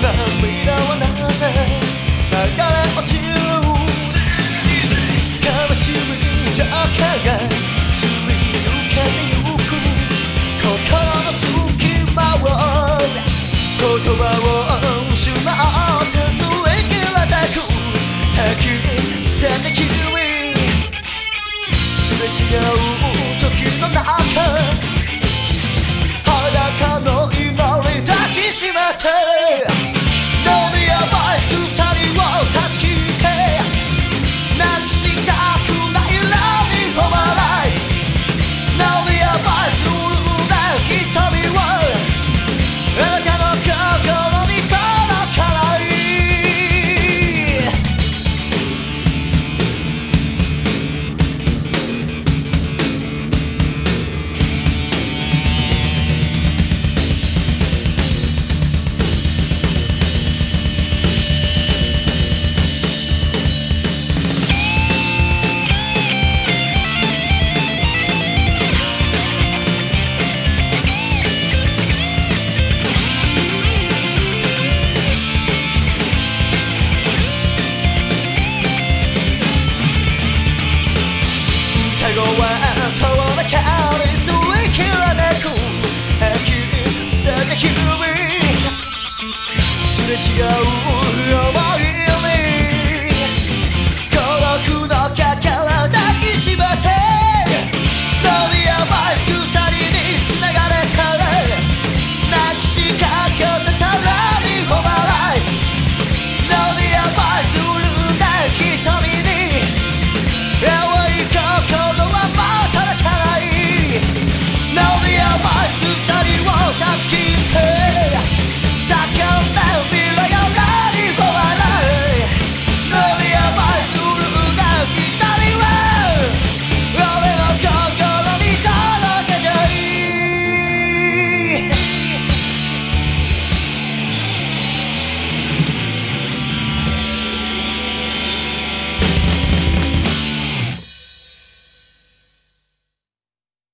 涙はなぜ流れ落ち後は遠の香りすりらめく秋素敵日々すれ違う